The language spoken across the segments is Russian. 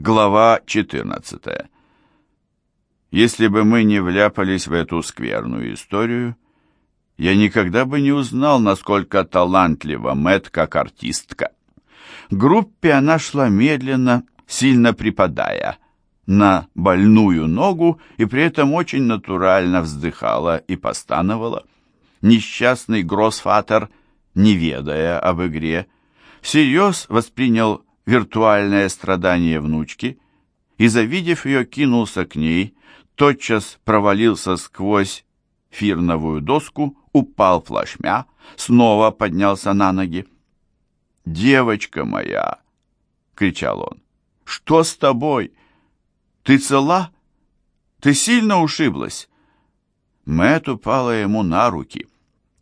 Глава 14. Если бы мы не вляпались в эту скверную историю, я никогда бы не узнал, насколько талантлива Мэт как артистка. Группе она шла медленно, сильно припадая на больную ногу и при этом очень натурально вздыхала и постановала. Несчастный Гроссфатер, не ведая об игре, всерьез воспринял виртуальное страдание внучки и, завидев ее, кинулся к ней, тотчас провалился сквозь фирновую доску, упал плашмя, снова поднялся на ноги. «Девочка моя!» — кричал он. «Что с тобой? Ты цела? Ты сильно ушиблась?» Мэтт упала ему на руки.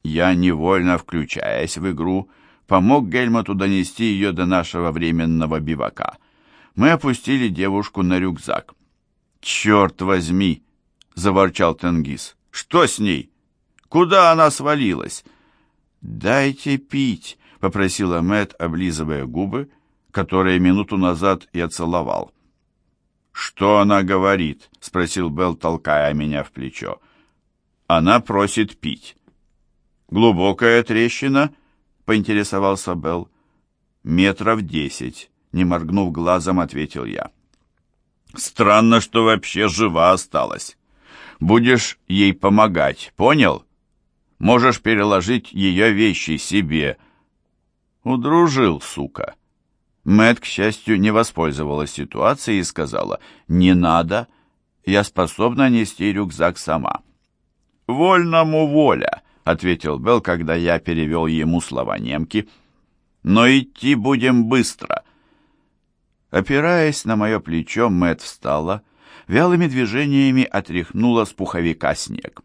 Я, невольно включаясь в игру, помог Гельмуту донести ее до нашего временного бивака. Мы опустили девушку на рюкзак. «Черт возьми!» — заворчал Тенгиз. «Что с ней? Куда она свалилась?» «Дайте пить», — попросила Мэт, облизывая губы, которые минуту назад я целовал. «Что она говорит?» — спросил Белл, толкая меня в плечо. «Она просит пить». «Глубокая трещина?» Поинтересовался Белл. «Метров десять», — не моргнув глазом, ответил я. «Странно, что вообще жива осталась. Будешь ей помогать, понял? Можешь переложить ее вещи себе». Удружил, сука. Мэт, к счастью, не воспользовалась ситуацией и сказала, «Не надо, я способна нести рюкзак сама». «Вольному воля», ответил Белл, когда я перевел ему слова немки. «Но идти будем быстро». Опираясь на мое плечо, Мэт встала, вялыми движениями отряхнула с пуховика снег.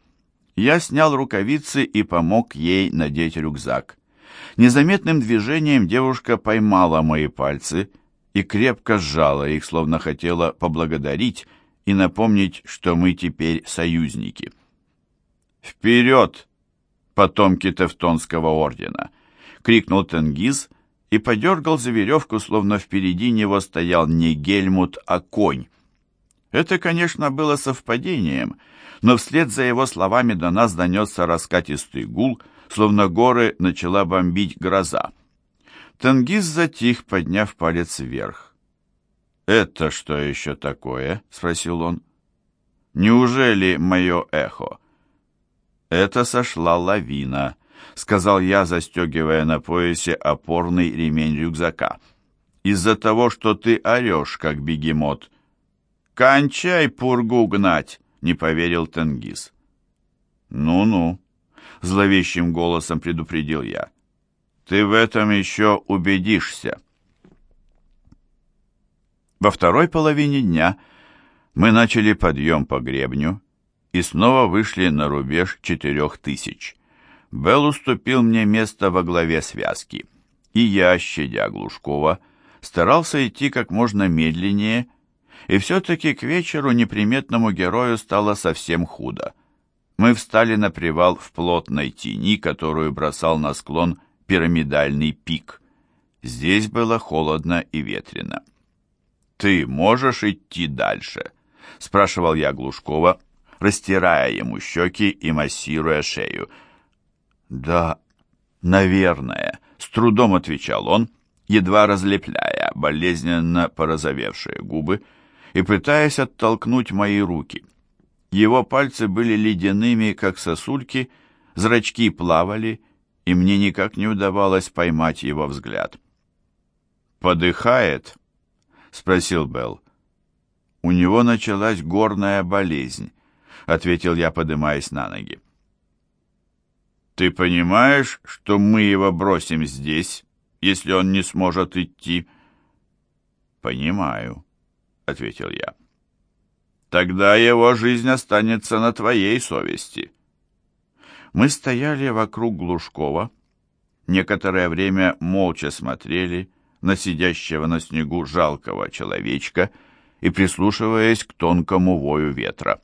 Я снял рукавицы и помог ей надеть рюкзак. Незаметным движением девушка поймала мои пальцы и крепко сжала их, словно хотела поблагодарить и напомнить, что мы теперь союзники. «Вперед!» Потомки Тевтонского ордена!» — крикнул Тенгиз и подергал за веревку, словно впереди него стоял не Гельмут, а конь. Это, конечно, было совпадением, но вслед за его словами до нас донесся раскатистый гул, словно горы начала бомбить гроза. Тенгиз затих, подняв палец вверх. «Это что еще такое?» — спросил он. «Неужели мое эхо?» «Это сошла лавина», — сказал я, застегивая на поясе опорный ремень рюкзака. «Из-за того, что ты орешь, как бегемот». «Кончай пургу гнать», — не поверил Тенгиз. «Ну-ну», — зловещим голосом предупредил я. «Ты в этом еще убедишься». Во второй половине дня мы начали подъем по гребню, и снова вышли на рубеж четырех тысяч. Белл уступил мне место во главе связки, и я, щадя Глушкова, старался идти как можно медленнее, и все-таки к вечеру неприметному герою стало совсем худо. Мы встали на привал в плотной тени, которую бросал на склон пирамидальный пик. Здесь было холодно и ветрено. «Ты можешь идти дальше?» — спрашивал я Глушкова, растирая ему щеки и массируя шею. «Да, наверное», — с трудом отвечал он, едва разлепляя болезненно порозовевшие губы и пытаясь оттолкнуть мои руки. Его пальцы были ледяными, как сосульки, зрачки плавали, и мне никак не удавалось поймать его взгляд. «Подыхает?» — спросил Белл. У него началась горная болезнь. — ответил я, подымаясь на ноги. «Ты понимаешь, что мы его бросим здесь, если он не сможет идти?» «Понимаю», — ответил я. «Тогда его жизнь останется на твоей совести». Мы стояли вокруг Глушкова, некоторое время молча смотрели на сидящего на снегу жалкого человечка и прислушиваясь к тонкому вою ветра.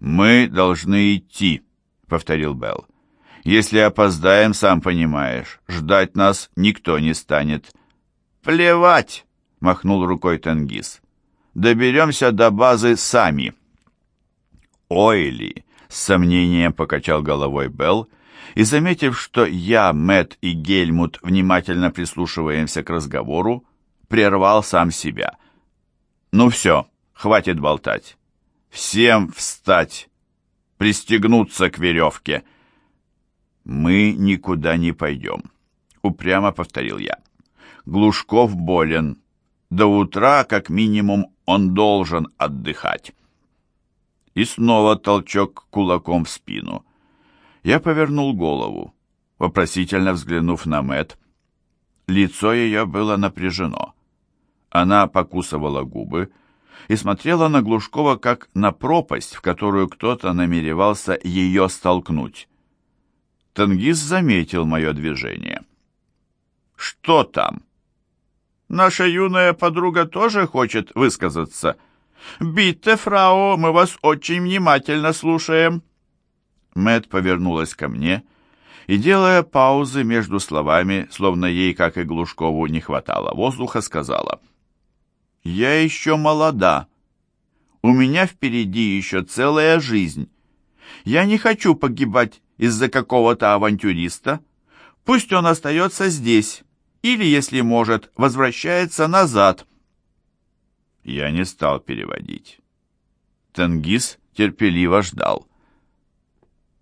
«Мы должны идти», — повторил Белл. «Если опоздаем, сам понимаешь, ждать нас никто не станет». «Плевать!» —— махнул рукой Тенгиз. «Доберемся до базы сами». «Ойли!» — с сомнением покачал головой Белл, и, заметив, что я, Мэт и Гельмут внимательно прислушиваемся к разговору, прервал сам себя. «Ну все, хватит болтать. Всем встать, пристегнуться к веревке». «Мы никуда не пойдем», — упрямо повторил я. «Глушков болен. До утра, как минимум, он должен отдыхать». И снова толчок кулаком в спину. Я повернул голову, вопросительно взглянув на Мэт. Лицо ее было напряжено. Она покусывала губы и смотрела на Глушкова как на пропасть, в которую кто-то намеревался ее столкнуть. Тенгиз заметил мое движение. «Что там?» «Наша юная подруга тоже хочет высказаться. Битте, фрау, мы вас очень внимательно слушаем». Мэт повернулась ко мне и, делая паузы между словами, словно ей, как и Глушкову, не хватало воздуха, сказала, «Я еще молода. У меня впереди еще целая жизнь. Я не хочу погибать из-за какого-то авантюриста. Пусть он остается здесь, или, если может, возвращается назад». Я не стал переводить. Тенгиз терпеливо ждал.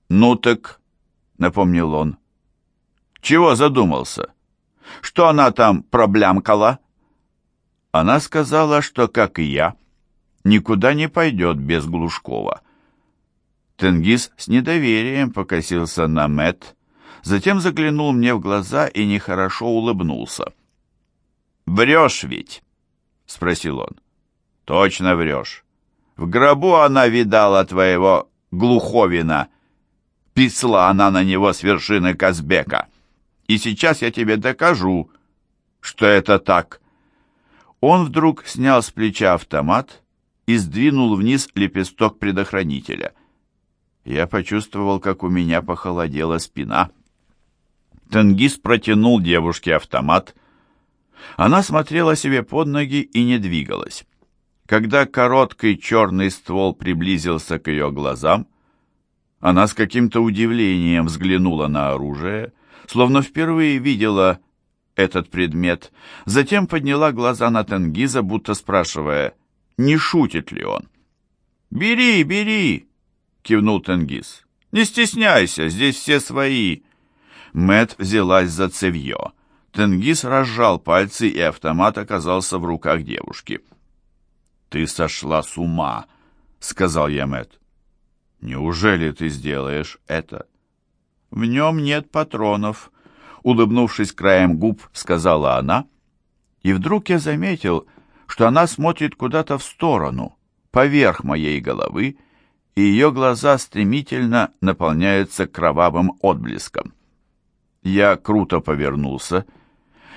«Ну так», — напомнил он. «Чего задумался? Что она там проблямкала?» Она сказала, что, как и я, никуда не пойдет без Глушкова. Тенгиз с недоверием покосился на Мэт, затем заглянул мне в глаза и нехорошо улыбнулся. «Врешь ведь?» — спросил он. «Точно врешь. В гробу она видала твоего Глуховина. Писла она на него с вершины Казбека. И сейчас я тебе докажу, что это так». Он вдруг снял с плеча автомат и сдвинул вниз лепесток предохранителя. Я почувствовал, как у меня похолодела спина. Тенгиз протянул девушке автомат. Она смотрела себе под ноги и не двигалась. Когда короткий черный ствол приблизился к ее глазам, она с каким-то удивлением взглянула на оружие, словно впервые видела этот предмет, затем подняла глаза на Тенгиза, будто спрашивая, не шутит ли он. «Бери, бери!» — кивнул Тенгиз. «Не стесняйся, здесь все свои!» Мэт взялась за цевье. Тенгиз разжал пальцы, и автомат оказался в руках девушки. «Ты сошла с ума!» — сказал я Мэт. Неужели ты сделаешь это? В нем нет патронов, улыбнувшись краем губ, сказала она. И вдруг я заметил, что она смотрит куда-то в сторону, поверх моей головы, и ее глаза стремительно наполняются кровавым отблеском. Я круто повернулся,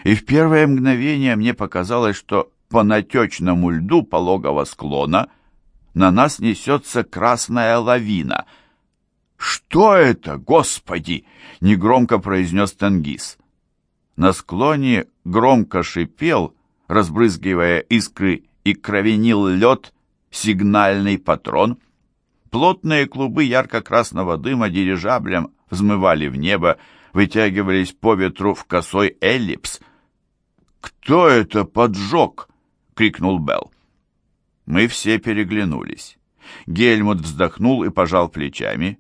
и в первое мгновение мне показалось, что по натечному льду пологого склона на нас несется красная лавина. «Что это, Господи?» — негромко произнес Тенгиз. На склоне громко шипел, разбрызгивая искры и кровенил лед, сигнальный патрон. Плотные клубы ярко-красного дыма дирижаблем взмывали в небо, вытягивались по ветру в косой эллипс. «Кто это поджег?» — крикнул Белл. Мы все переглянулись. Гельмут вздохнул и пожал плечами.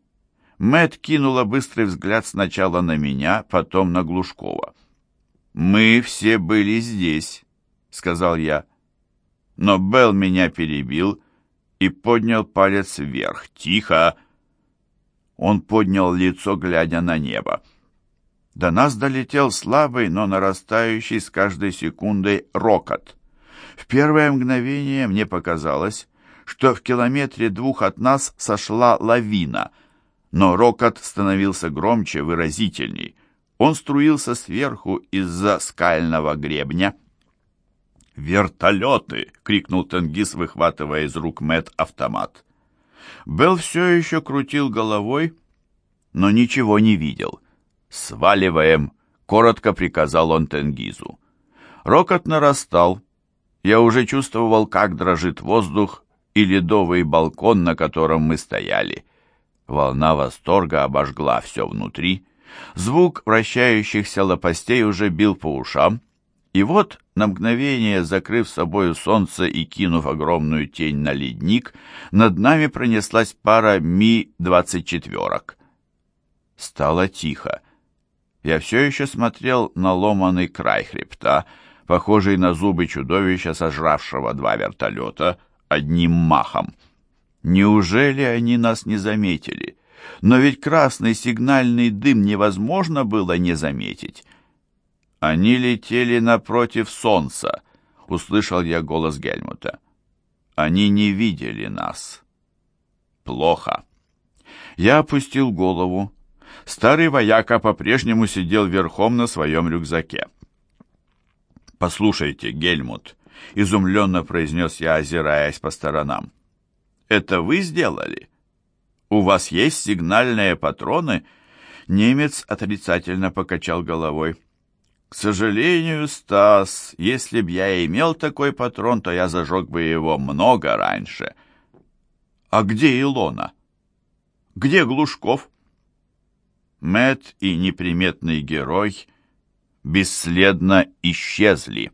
Мэт кинула быстрый взгляд сначала на меня, потом на Глушкова. «Мы все были здесь», — сказал я. Но Белл меня перебил и поднял палец вверх. «Тихо!» Он поднял лицо, глядя на небо. До нас долетел слабый, но нарастающий с каждой секундой рокот. В первое мгновение мне показалось, что в километре двух от нас сошла лавина, но рокот становился громче, выразительней. Он струился сверху из-за скального гребня. «Вертолеты!» — крикнул Тенгиз, выхватывая из рук Мэт автомат. Белл все еще крутил головой, но ничего не видел. «Сваливаем!» — коротко приказал он Тенгизу. Рокот нарастал, Я уже чувствовал, как дрожит воздух и ледовый балкон, на котором мы стояли. Волна восторга обожгла все внутри. Звук вращающихся лопастей уже бил по ушам. И вот, на мгновение закрыв собою солнце и кинув огромную тень на ледник, над нами пронеслась пара Ми-24. Стало тихо. Я все еще смотрел на ломаный край хребта, похожий на зубы чудовища, сожравшего два вертолета одним махом. Неужели они нас не заметили? Но ведь красный сигнальный дым невозможно было не заметить. Они летели напротив солнца, услышал я голос Гельмута. Они не видели нас. Плохо. Я опустил голову. Старый вояка по-прежнему сидел верхом на своем рюкзаке. «Послушайте, Гельмут», — изумленно произнес я, озираясь по сторонам. «Это вы сделали? У вас есть сигнальные патроны?» Немец отрицательно покачал головой. «К сожалению, Стас, если б я имел такой патрон, то я зажег бы его много раньше». «А где Илона? Где Глушков?» Мэт и неприметный герой бесследно исчезли.